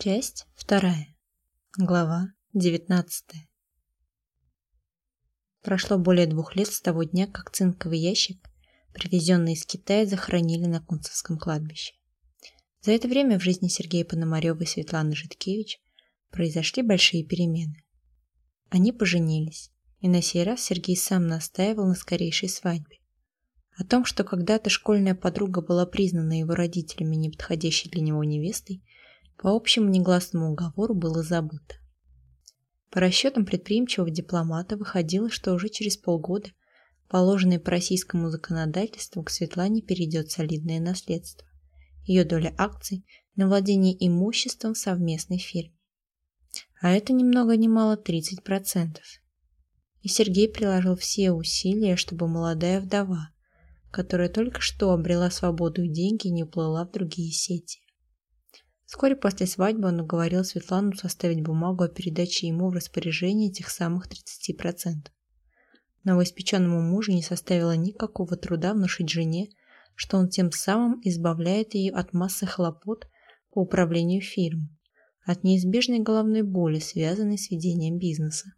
Часть вторая. Глава девятнадцатая. Прошло более двух лет с того дня, как цинковый ящик, привезенный из Китая, захоронили на Кунцевском кладбище. За это время в жизни Сергея Пономарева и Светланы Житкевич произошли большие перемены. Они поженились, и на сей раз Сергей сам настаивал на скорейшей свадьбе. О том, что когда-то школьная подруга была признана его родителями неподходящей для него невестой, по общему негласному уговору было забыто. По расчетам предприимчивого дипломата выходило, что уже через полгода положенное по российскому законодательству к Светлане перейдет солидное наследство. Ее доля акций на владение имуществом в совместной фирме. А это ни много ни мало 30%. И Сергей приложил все усилия, чтобы молодая вдова, которая только что обрела свободу и деньги, не уплыла в другие сети. Вскоре после свадьбы он уговорил Светлану составить бумагу о передаче ему в распоряжение этих самых 30%. Новоиспеченному мужу не составило никакого труда внушить жене, что он тем самым избавляет ее от массы хлопот по управлению фирмой, от неизбежной головной боли, связанной с ведением бизнеса.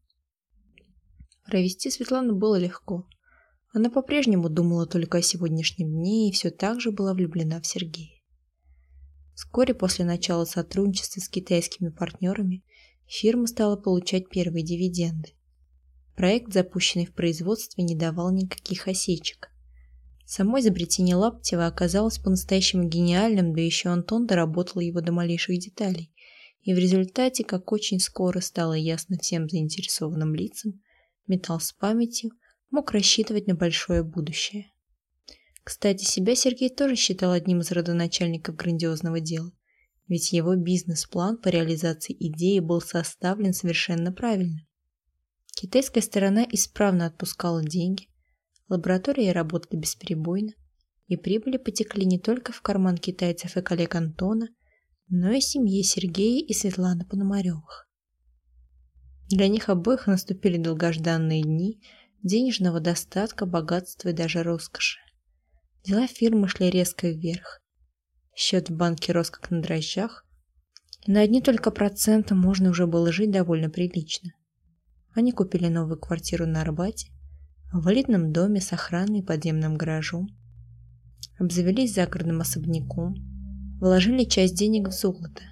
Провести Светлану было легко. Она по-прежнему думала только о сегодняшнем дне и все так же была влюблена в Сергея. Вскоре после начала сотрудничества с китайскими партнерами фирма стала получать первые дивиденды. Проект, запущенный в производстве, не давал никаких осечек. Само изобретение Лаптева оказалось по-настоящему гениальным, да еще Антон доработал его до малейших деталей. И в результате, как очень скоро стало ясно всем заинтересованным лицам, металл с памятью мог рассчитывать на большое будущее. Кстати, себя Сергей тоже считал одним из родоначальников грандиозного дела, ведь его бизнес-план по реализации идеи был составлен совершенно правильно. Китайская сторона исправно отпускала деньги, лаборатории работали бесперебойно, и прибыли потекли не только в карман китайцев и коллег Антона, но и семье Сергея и Светланы Пономаревых. Для них обоих наступили долгожданные дни денежного достатка, богатства и даже роскоши. Дела фирмы шли резко вверх. Счет в банке рос как на дрожжах, и на одни только проценты можно уже было жить довольно прилично. Они купили новую квартиру на Арбате, в элитном доме с охраной и подземным гаражом, обзавелись загородным особняком, вложили часть денег в золото.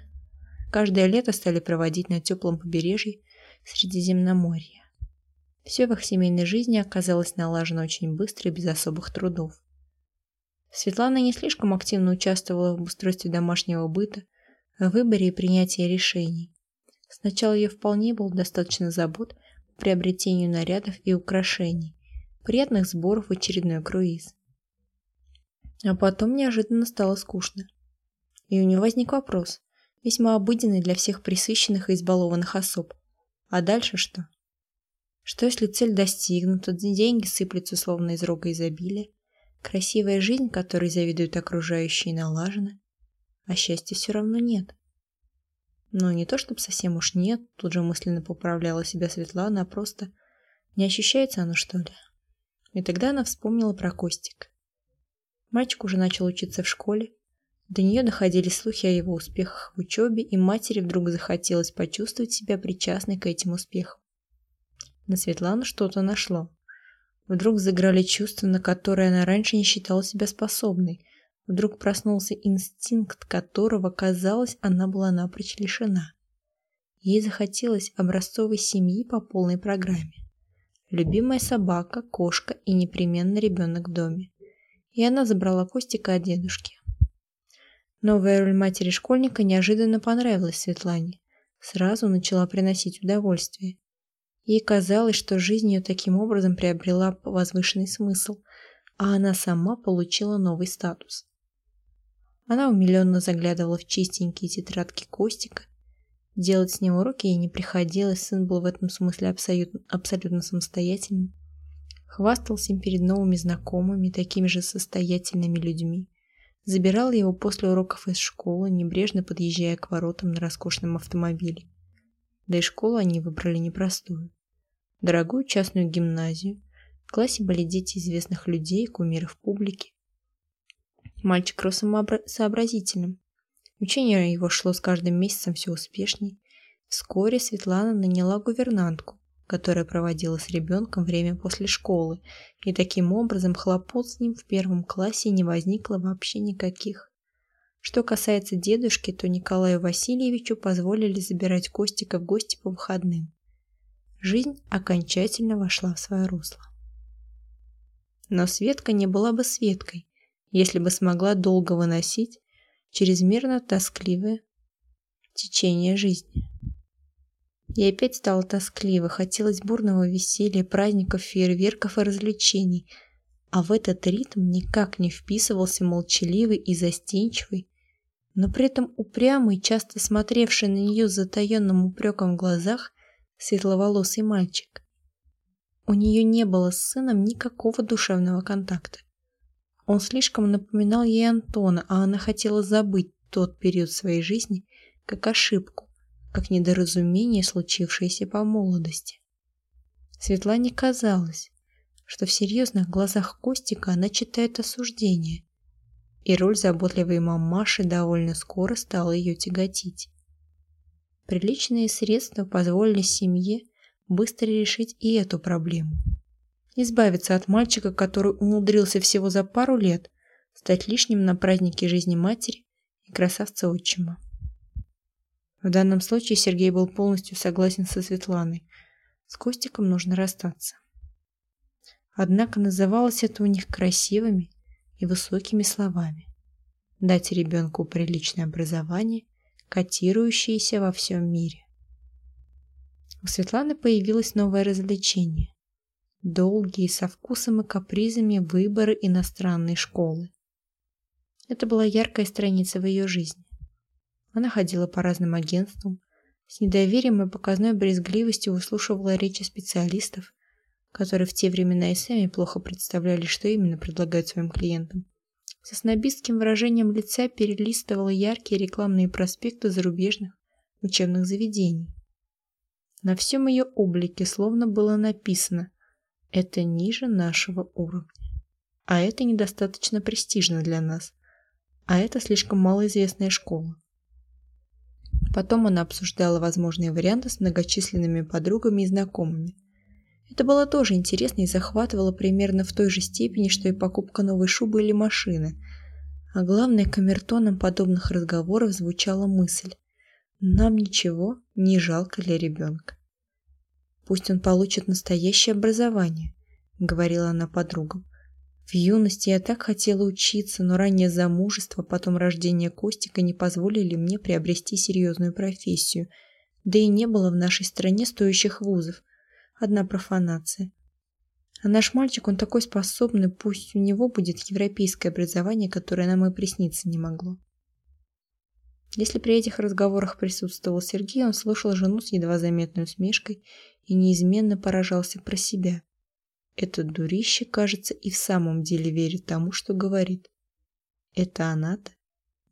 Каждое лето стали проводить на теплом побережье Средиземноморья. Все в их семейной жизни оказалось налажено очень быстро и без особых трудов. Светлана не слишком активно участвовала в устройстве домашнего быта, в выборе и принятии решений. Сначала ее вполне было достаточно забот по приобретению нарядов и украшений, приятных сборов в очередной круиз. А потом неожиданно стало скучно. И у нее возник вопрос, весьма обыденный для всех присыщенных и избалованных особ. А дальше что? Что если цель достигнута, деньги сыплются словно из рога изобилия, Красивая жизнь, которой завидуют окружающие, налажена, а счастья все равно нет. Но не то, чтобы совсем уж нет, тут же мысленно поправляла себя Светлана, а просто не ощущается оно, что ли? И тогда она вспомнила про Костик. Мальчик уже начал учиться в школе, до нее доходили слухи о его успехах в учебе, и матери вдруг захотелось почувствовать себя причастной к этим успехам. На Светлану что-то нашло. Вдруг заграли чувства, на которые она раньше не считала себя способной. Вдруг проснулся инстинкт, которого, казалось, она была напрочь лишена. Ей захотелось образцовой семьи по полной программе. Любимая собака, кошка и непременно ребенок в доме. И она забрала Костика от дедушки. Новая роль матери школьника неожиданно понравилась Светлане. Сразу начала приносить удовольствие. Ей казалось, что жизнь ее таким образом приобрела возвышенный смысл, а она сама получила новый статус. Она умиленно заглядывала в чистенькие тетрадки Костика. Делать с него уроки ей не приходилось, сын был в этом смысле абсолютно, абсолютно самостоятельным. Хвастался им перед новыми знакомыми, такими же состоятельными людьми. Забирал его после уроков из школы, небрежно подъезжая к воротам на роскошном автомобиле. Да и школу они выбрали непростую дорогую частную гимназию. В классе были дети известных людей, кумиров публики. Мальчик рос сообразительным. Учение его шло с каждым месяцем все успешней. Вскоре Светлана наняла гувернантку, которая проводила с ребенком время после школы, и таким образом хлопот с ним в первом классе не возникло вообще никаких. Что касается дедушки, то Николаю Васильевичу позволили забирать Костика в гости по выходным. Жизнь окончательно вошла в свое русло. Но Светка не была бы Светкой, если бы смогла долго выносить чрезмерно тоскливое течение жизни. И опять стало тоскливо, хотелось бурного веселья, праздников, фейерверков и развлечений, а в этот ритм никак не вписывался молчаливый и застенчивый, но при этом упрямый, часто смотревший на нее с затаенным упреком в глазах, светловолосый мальчик. У нее не было с сыном никакого душевного контакта. Он слишком напоминал ей Антона, а она хотела забыть тот период своей жизни как ошибку, как недоразумение, случившееся по молодости. Светлане казалось, что в серьезных глазах Костика она читает осуждение, и роль заботливой мамаши довольно скоро стала ее тяготить. Приличные средства позволили семье быстро решить и эту проблему. Избавиться от мальчика, который умудрился всего за пару лет стать лишним на празднике жизни матери и красавца отчима. В данном случае Сергей был полностью согласен со Светланой. С Костиком нужно расстаться. Однако называлось это у них красивыми и высокими словами. Дать ребенку приличное образование, котирующееся во всем мире. У Светланы появилось новое развлечение. Долгие, со вкусом и капризами выборы иностранной школы. Это была яркая страница в ее жизни. Она ходила по разным агентствам, с недоверием и показной брезгливостью выслушивала речи специалистов, которые в те времена и сами плохо представляли, что именно предлагают своим клиентам. Со снобистским выражением лица перелистывала яркие рекламные проспекты зарубежных учебных заведений. На всем ее облике словно было написано «Это ниже нашего уровня». А это недостаточно престижно для нас. А это слишком малоизвестная школа. Потом она обсуждала возможные варианты с многочисленными подругами и знакомыми. Это было тоже интересно и захватывало примерно в той же степени, что и покупка новой шубы или машины. А главное, камертоном подобных разговоров звучала мысль нам ничего не жалко для ребенка. Пусть он получит настоящее образование, говорила она подругам. В юности я так хотела учиться, но раннее замужество, потом рождение Костика не позволили мне приобрести серьезную профессию. Да и не было в нашей стране стоящих вузов. Одна профанация. А наш мальчик, он такой способный, пусть у него будет европейское образование, которое нам и присниться не могло. Если при этих разговорах присутствовал Сергей, он слушал жену с едва заметной усмешкой и неизменно поражался про себя. Этот дурище, кажется, и в самом деле верит тому, что говорит. Это она-то?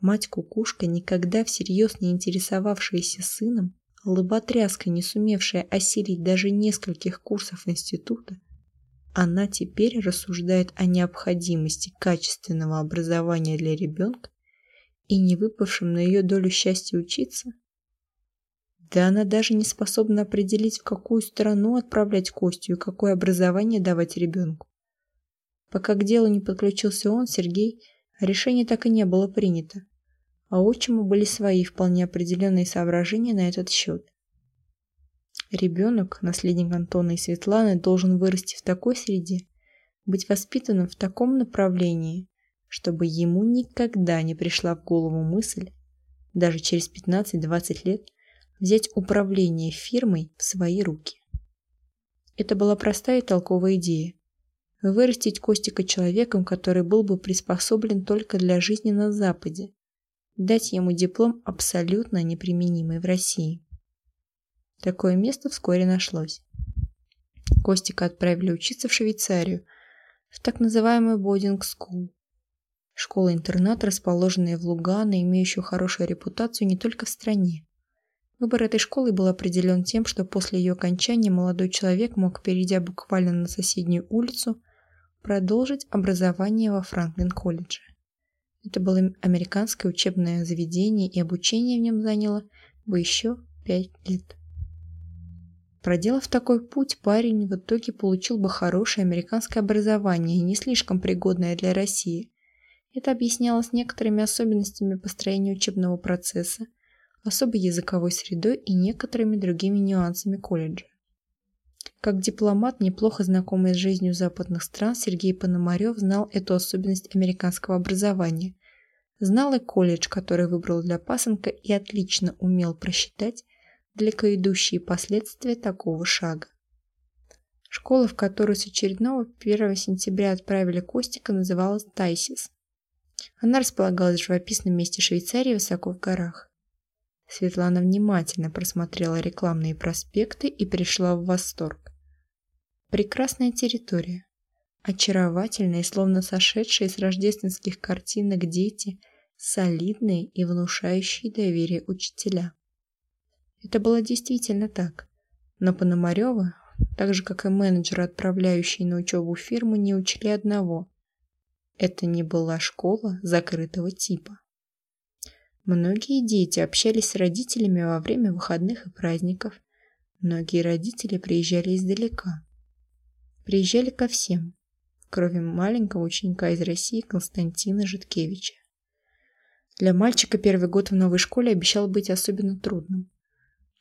Мать-кукушка, никогда всерьез не интересовавшаяся сыном, лоботряска, не сумевшая осилить даже нескольких курсов института, она теперь рассуждает о необходимости качественного образования для ребенка и не выпавшим на ее долю счастья учиться? Да она даже не способна определить, в какую страну отправлять Костю и какое образование давать ребенку. Пока к делу не подключился он, Сергей, решение так и не было принято. А отчиму были свои вполне определенные соображения на этот счет. Ребенок, наследник Антона и Светланы, должен вырасти в такой среде, быть воспитанным в таком направлении, чтобы ему никогда не пришла в голову мысль, даже через 15-20 лет, взять управление фирмой в свои руки. Это была простая и толковая идея. Вырастить Костика человеком, который был бы приспособлен только для жизни на Западе. Дать ему диплом абсолютно неприменимый в России. Такое место вскоре нашлось. Костика отправили учиться в Швейцарию, в так называемую boarding school, Школа-интернат, расположенная в Лугано, имеющую хорошую репутацию не только в стране. Выбор этой школы был определен тем, что после ее окончания молодой человек мог, перейдя буквально на соседнюю улицу, продолжить образование во Франклин-колледже. Это было американское учебное заведение, и обучение в нем заняло бы еще пять лет. Проделав такой путь, парень в итоге получил бы хорошее американское образование, не слишком пригодное для России. Это объяснялось некоторыми особенностями построения учебного процесса, особой языковой средой и некоторыми другими нюансами колледжа. Как дипломат, неплохо знакомый с жизнью западных стран, Сергей Пономарев знал эту особенность американского образования. Знал и колледж, который выбрал для пасынка, и отлично умел просчитать, далеко идущие последствия такого шага. Школа, в которую с очередного 1 сентября отправили Костика, называлась Тайсис. Она располагалась в живописном месте Швейцарии высоко в горах. Светлана внимательно просмотрела рекламные проспекты и пришла в восторг. Прекрасная территория. Очаровательные, словно сошедшие с рождественских картинок дети, солидные и внушающие доверие учителя. Это было действительно так. Но Пономарева, так же как и менеджеры, отправляющие на учебу фирму, не учли одного. Это не была школа закрытого типа. Многие дети общались с родителями во время выходных и праздников. Многие родители приезжали издалека. Приезжали ко всем, кроме маленького ученика из России Константина Житкевича. Для мальчика первый год в новой школе обещал быть особенно трудным.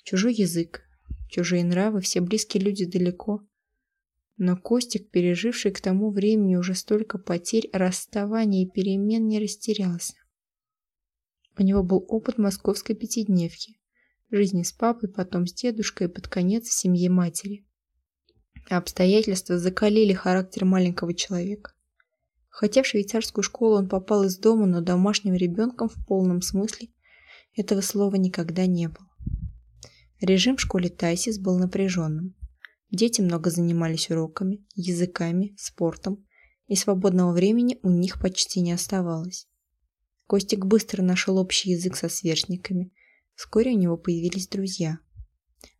Чужой язык, чужие нравы, все близкие люди далеко. Но Костик, переживший к тому времени уже столько потерь, расставаний и перемен, не растерялся. У него был опыт московской пятидневки, жизни с папой, потом с дедушкой и под конец в семье матери. Обстоятельства закалили характер маленького человека. Хотя в швейцарскую школу он попал из дома, но домашним ребенком в полном смысле этого слова никогда не был. Режим в школе Тайсис был напряженным. Дети много занимались уроками, языками, спортом, и свободного времени у них почти не оставалось. Костик быстро нашел общий язык со сверстниками. Вскоре у него появились друзья.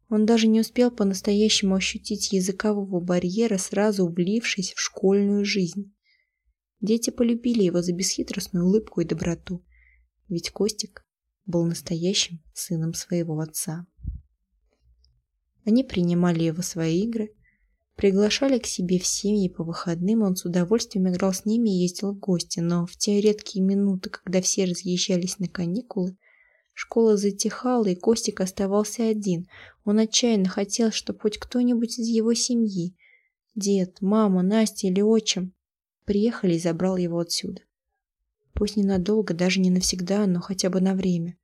Он даже не успел по-настоящему ощутить языкового барьера, сразу влившись в школьную жизнь. Дети полюбили его за бесхитростную улыбку и доброту, ведь Костик был настоящим сыном своего отца. Они принимали его в свои игры, приглашали к себе в семьи по выходным, он с удовольствием играл с ними и ездил в гости, но в те редкие минуты, когда все разъезжались на каникулы, школа затихала, и Костик оставался один. Он отчаянно хотел, чтобы хоть кто-нибудь из его семьи, дед, мама, Настя или отчим, приехали и забрал его отсюда. Пусть ненадолго, даже не навсегда, но хотя бы на время.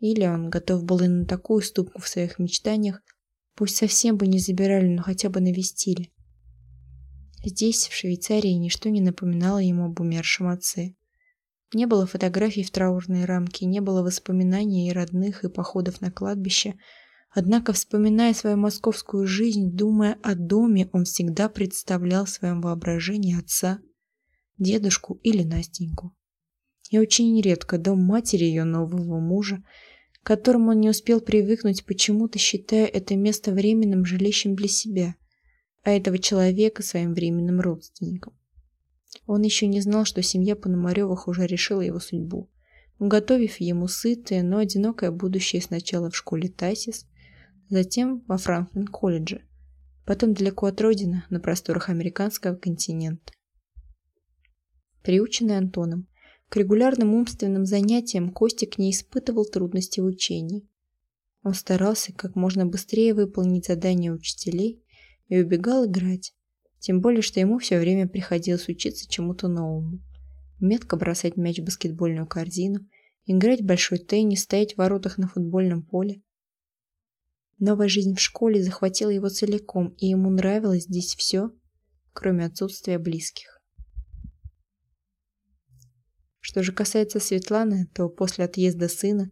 Или он готов был и на такую ступку в своих мечтаниях, Пусть совсем бы не забирали, но хотя бы навестили. Здесь, в Швейцарии, ничто не напоминало ему об умершем отце. Не было фотографий в траурной рамке, не было воспоминаний и родных, и походов на кладбище. Однако, вспоминая свою московскую жизнь, думая о доме, он всегда представлял в своем воображении отца, дедушку или Настеньку. И очень редко дом матери ее нового мужа, которому он не успел привыкнуть, почему-то считая это место временным жилищем для себя, а этого человека своим временным родственником. Он еще не знал, что семья Пономаревых уже решила его судьбу, уготовив ему сытое, но одинокое будущее сначала в школе Тайсис, затем во Франклин-колледже, потом далеко от родины, на просторах американского континента. Приученный Антоном, к регулярным умственным занятиям Костик не испытывал трудностей в учении. Он старался как можно быстрее выполнить задания учителей и убегал играть, тем более, что ему все время приходилось учиться чему-то новому. Метко бросать мяч в баскетбольную корзину, играть в большой теннис, стоять в воротах на футбольном поле. Новая жизнь в школе захватила его целиком, и ему нравилось здесь все, кроме отсутствия близких. Что же касается Светланы, то после отъезда сына,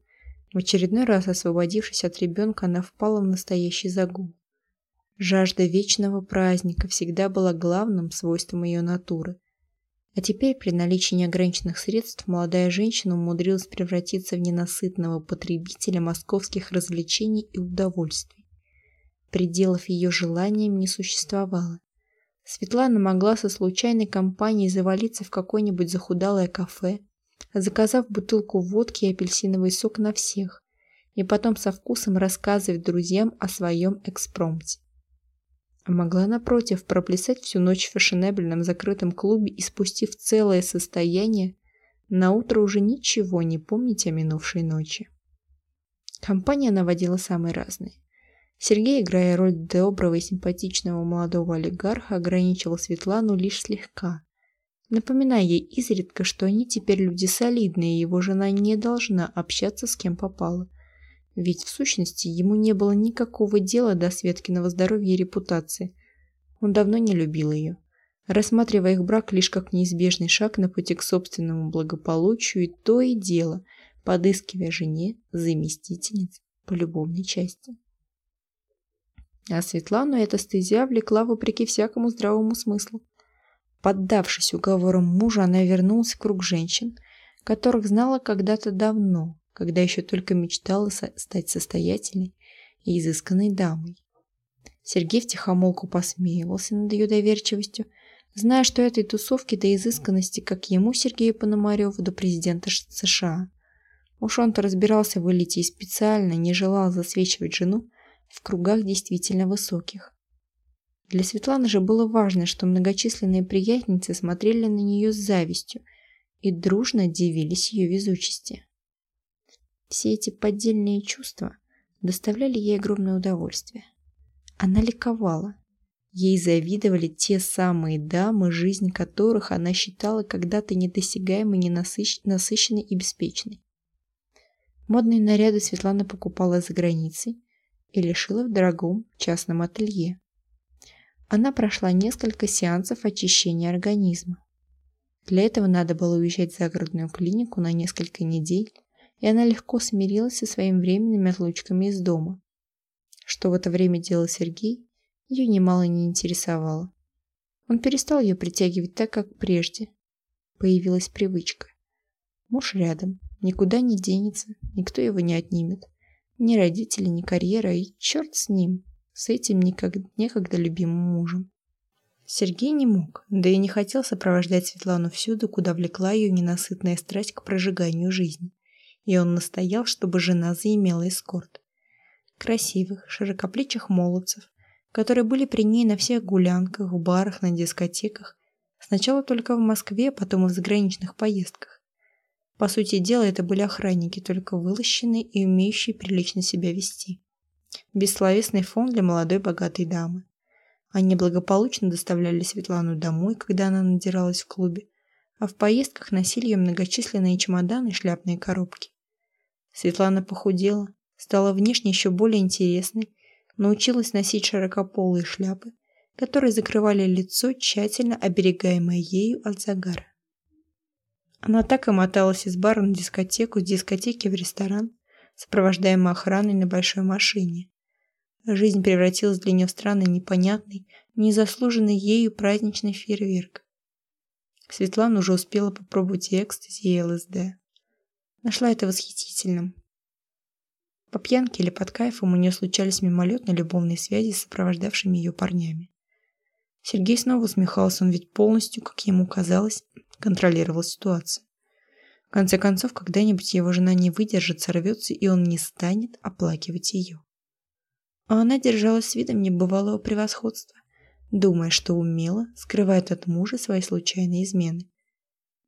в очередной раз освободившись от ребенка, она впала в настоящий загул. Жажда вечного праздника всегда была главным свойством ее натуры. А теперь при наличии неограниченных средств молодая женщина умудрилась превратиться в ненасытного потребителя московских развлечений и удовольствий. Пределов ее желаниям не существовало. Светлана могла со случайной компанией завалиться в какое-нибудь захудалое кафе, заказав бутылку водки и апельсиновый сок на всех, и потом со вкусом рассказывать друзьям о своем экспромте. А могла, напротив, проплясать всю ночь в фешенебельном закрытом клубе и, спустив целое состояние, на утро уже ничего не помнить о минувшей ночи. Компания наводила самые разные. Сергей, играя роль доброго и симпатичного молодого олигарха, ограничивал Светлану лишь слегка, напоминая ей изредка, что они теперь люди солидные, и его жена не должна общаться с кем попало. Ведь в сущности ему не было никакого дела до Светкиного здоровья и репутации. Он давно не любил ее, рассматривая их брак лишь как неизбежный шаг на пути к собственному благополучию и то и дело, подыскивая жене заместительниц по любовной части. А Светлану эта стезя влекла вопреки всякому здравому смыслу. Поддавшись уговорам мужа, она вернулась в круг женщин, которых знала когда-то давно, когда еще только мечтала стать состоятельной и изысканной дамой. Сергей втихомолку посмеивался над ее доверчивостью, зная, что этой тусовки до изысканности, как ему, Сергею Пономареву, до президента США. Уж он-то разбирался в элите и специально не желал засвечивать жену в кругах действительно высоких. Для Светланы же было важно, что многочисленные приятницы смотрели на нее с завистью и дружно дивились ее везучести. Все эти поддельные чувства доставляли ей огромное удовольствие. Она ликовала. Ей завидовали те самые дамы, жизнь которых она считала когда-то недосягаемой, ненасыщенной и беспечной. Модные наряды Светлана покупала за границей и лишила в дорогом частном ателье. Она прошла несколько сеансов очищения организма. Для этого надо было уезжать в загородную клинику на несколько недель, и она легко смирилась со своими временными отлучками из дома. Что в это время делал Сергей, ее немало не интересовало. Он перестал ее притягивать так, как прежде. Появилась привычка. Муж рядом, никуда не денется, никто его не отнимет. Ни родители, ни карьера, и черт с ним, с этим никогда, некогда любимым мужем. Сергей не мог, да и не хотел сопровождать Светлану всюду, куда влекла ее ненасытная страсть к прожиганию жизни. И он настоял, чтобы жена заимела эскорт. Красивых, широкоплечих молодцев, которые были при ней на всех гулянках, в барах, на дискотеках, сначала только в Москве, а потом и в заграничных поездках. По сути дела, это были охранники, только вылощенные и умеющие прилично себя вести. Бессловесный фон для молодой богатой дамы. Они благополучно доставляли Светлану домой, когда она надиралась в клубе, а в поездках носили ее многочисленные чемоданы и шляпные коробки. Светлана похудела, стала внешне еще более интересной, научилась носить широкополые шляпы, которые закрывали лицо, тщательно оберегаемое ею от загара. Она так и моталась из бара на дискотеку, с дискотеки в ресторан, сопровождаемая охраной на большой машине. Жизнь превратилась для нее в странный, непонятный, незаслуженный ею праздничный фейерверк. Светлана уже успела попробовать и экстази, и ЛСД. Нашла это восхитительным. По пьянке или под кайфом у нее случались мимолетные любовные связи с сопровождавшими ее парнями. Сергей снова усмехался, он ведь полностью, как ему казалось, контролировал ситуацию. В конце концов, когда-нибудь его жена не выдержит, сорвется, и он не станет оплакивать ее. А она держалась с видом небывалого превосходства, думая, что умело скрывает от мужа свои случайные измены.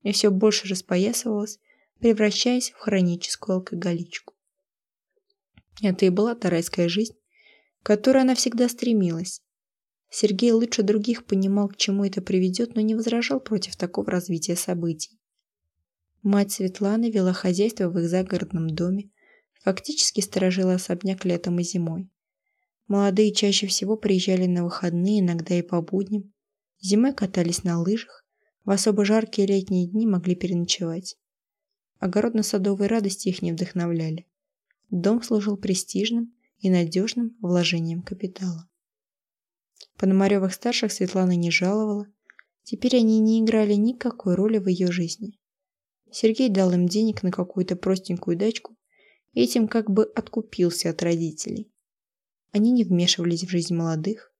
И все больше распоясывалась, превращаясь в хроническую алкоголичку. Это и была та жизнь, к которой она всегда стремилась. Сергей лучше других понимал, к чему это приведет, но не возражал против такого развития событий. Мать Светланы вела хозяйство в их загородном доме, фактически сторожила особняк летом и зимой. Молодые чаще всего приезжали на выходные, иногда и по будням. Зимой катались на лыжах, в особо жаркие летние дни могли переночевать. Огородно-садовые радости их не вдохновляли. Дом служил престижным и надежным вложением капитала. Пономаревых-старших Светлана не жаловала. Теперь они не играли никакой роли в ее жизни. Сергей дал им денег на какую-то простенькую дачку этим как бы откупился от родителей. Они не вмешивались в жизнь молодых,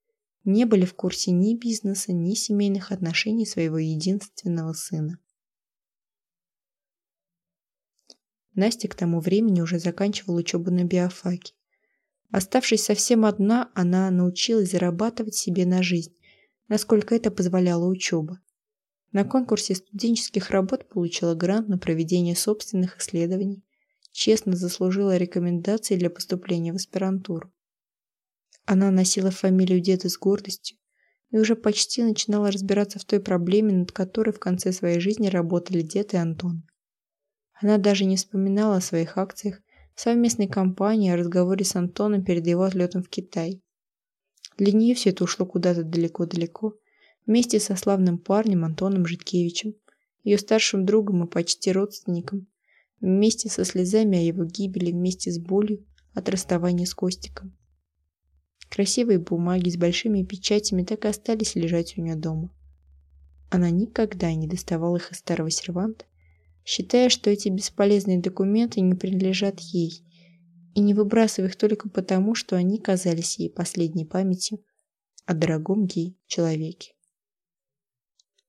не были в курсе ни бизнеса, ни семейных отношений своего единственного сына. Настя к тому времени уже заканчивала учебу на биофаке. Оставшись совсем одна, она научилась зарабатывать себе на жизнь, насколько это позволяла учеба. На конкурсе студенческих работ получила грант на проведение собственных исследований, честно заслужила рекомендации для поступления в аспирантуру. Она носила фамилию деда с гордостью и уже почти начинала разбираться в той проблеме, над которой в конце своей жизни работали дед и Антон. Она даже не вспоминала о своих акциях, совместной кампании, о разговоре с Антоном перед его отлетом в Китай. Для нее все это ушло куда-то далеко-далеко, вместе со славным парнем Антоном Житкевичем, ее старшим другом и почти родственником, вместе со слезами о его гибели, вместе с болью от расставания с Костиком. Красивые бумаги с большими печатями так и остались лежать у нее дома. Она никогда не доставала их из старого серванта, считая, что эти бесполезные документы не принадлежат ей, и не выбрасывая их только потому, что они казались ей последней памятью о дорогом ей человеке.